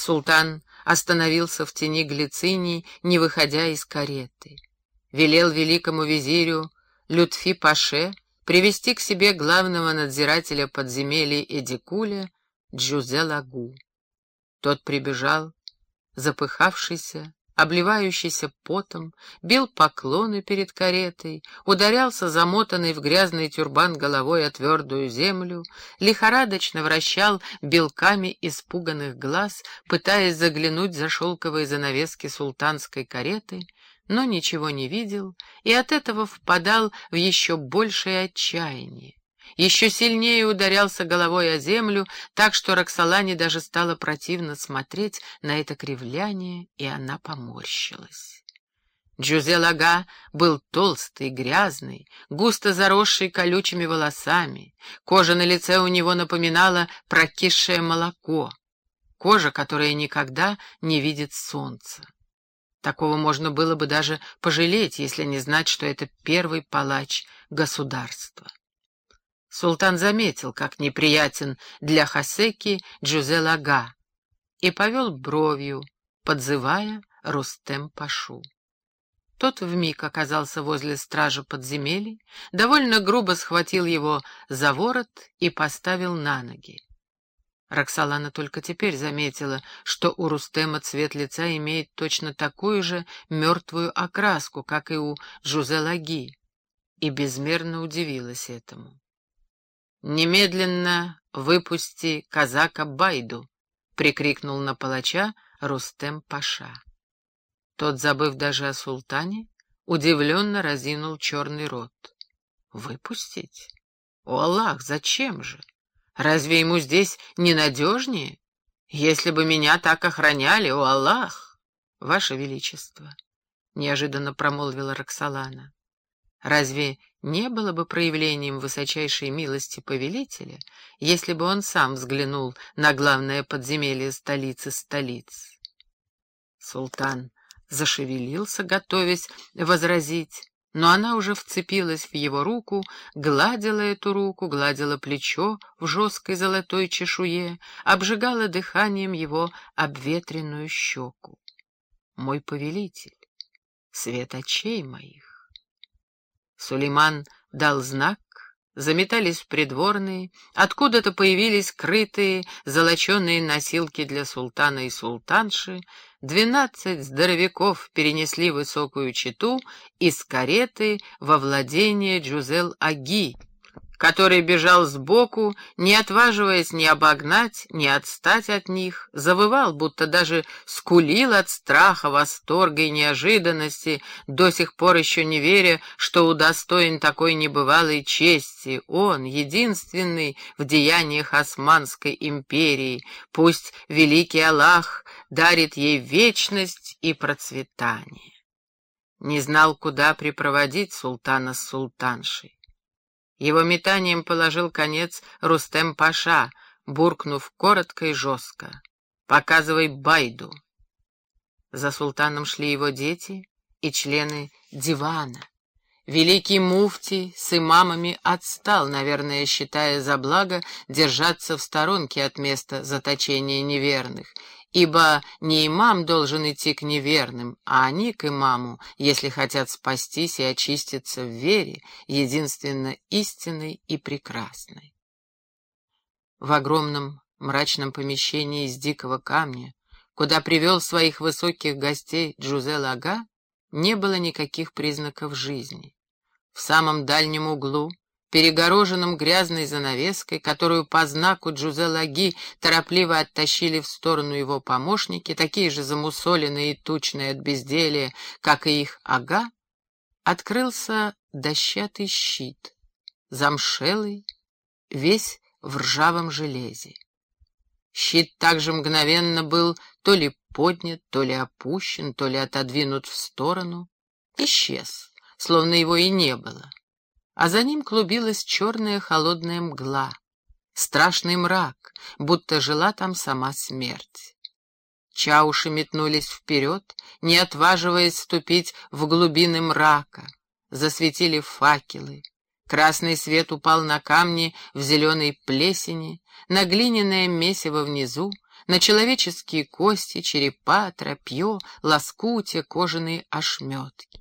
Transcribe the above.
Султан остановился в тени глицинии, не выходя из кареты. Велел великому визирю Лютфи Паше привести к себе главного надзирателя подземелья Эдикуля Джузе Лагу. Тот прибежал, запыхавшийся, обливающийся потом, бил поклоны перед каретой, ударялся замотанный в грязный тюрбан головой о твердую землю, лихорадочно вращал белками испуганных глаз, пытаясь заглянуть за шелковые занавески султанской кареты, но ничего не видел и от этого впадал в еще большее отчаяние еще сильнее ударялся головой о землю, так что Роксолане даже стало противно смотреть на это кривляние, и она поморщилась. Джузе Лага был толстый, грязный, густо заросший колючими волосами. Кожа на лице у него напоминала прокисшее молоко. Кожа, которая никогда не видит солнца. Такого можно было бы даже пожалеть, если не знать, что это первый палач государства. Султан заметил, как неприятен для Хасеки Джузе Лага, и повел бровью, подзывая Рустем Пашу. Тот вмиг оказался возле стража подземелий, довольно грубо схватил его за ворот и поставил на ноги. Роксолана только теперь заметила, что у Рустема цвет лица имеет точно такую же мертвую окраску, как и у Джузе Лаги, и безмерно удивилась этому. «Немедленно выпусти казака Байду!» — прикрикнул на палача Рустем Паша. Тот, забыв даже о султане, удивленно разинул черный рот. «Выпустить? О, Аллах, зачем же? Разве ему здесь ненадежнее? Если бы меня так охраняли, о, Аллах!» «Ваше Величество!» — неожиданно промолвила Роксолана. Разве не было бы проявлением высочайшей милости повелителя, если бы он сам взглянул на главное подземелье столицы столиц? Султан зашевелился, готовясь возразить, но она уже вцепилась в его руку, гладила эту руку, гладила плечо в жесткой золотой чешуе, обжигала дыханием его обветренную щеку. «Мой повелитель, свет очей моих!» Сулейман дал знак, заметались придворные, откуда-то появились крытые, золоченые носилки для султана и султанши, двенадцать здоровяков перенесли высокую чету из кареты во владение Джузел-Аги, который бежал сбоку, не отваживаясь ни обогнать, ни отстать от них, завывал, будто даже скулил от страха, восторга и неожиданности, до сих пор еще не веря, что удостоен такой небывалой чести. Он, единственный в деяниях Османской империи, пусть великий Аллах дарит ей вечность и процветание. Не знал, куда припроводить султана с султаншей. Его метанием положил конец Рустем Паша, буркнув коротко и жестко. «Показывай Байду». За султаном шли его дети и члены дивана. Великий муфти с имамами отстал, наверное, считая за благо держаться в сторонке от места заточения неверных, ибо не имам должен идти к неверным, а они к имаму, если хотят спастись и очиститься в вере, единственно истинной и прекрасной. В огромном мрачном помещении из дикого камня, куда привел своих высоких гостей Джузе Лага, не было никаких признаков жизни. В самом дальнем углу перегороженном грязной занавеской, которую по знаку Джузе Лаги торопливо оттащили в сторону его помощники, такие же замусоленные и тучные от безделия, как и их ага, открылся дощатый щит, замшелый, весь в ржавом железе. Щит также мгновенно был то ли поднят, то ли опущен, то ли отодвинут в сторону, исчез, словно его и не было а за ним клубилась черная холодная мгла, страшный мрак, будто жила там сама смерть. Чауши метнулись вперед, не отваживаясь ступить в глубины мрака. Засветили факелы. Красный свет упал на камни в зеленой плесени, на глиняное месиво внизу, на человеческие кости, черепа, тропье, лоскутия, кожаные ошметки.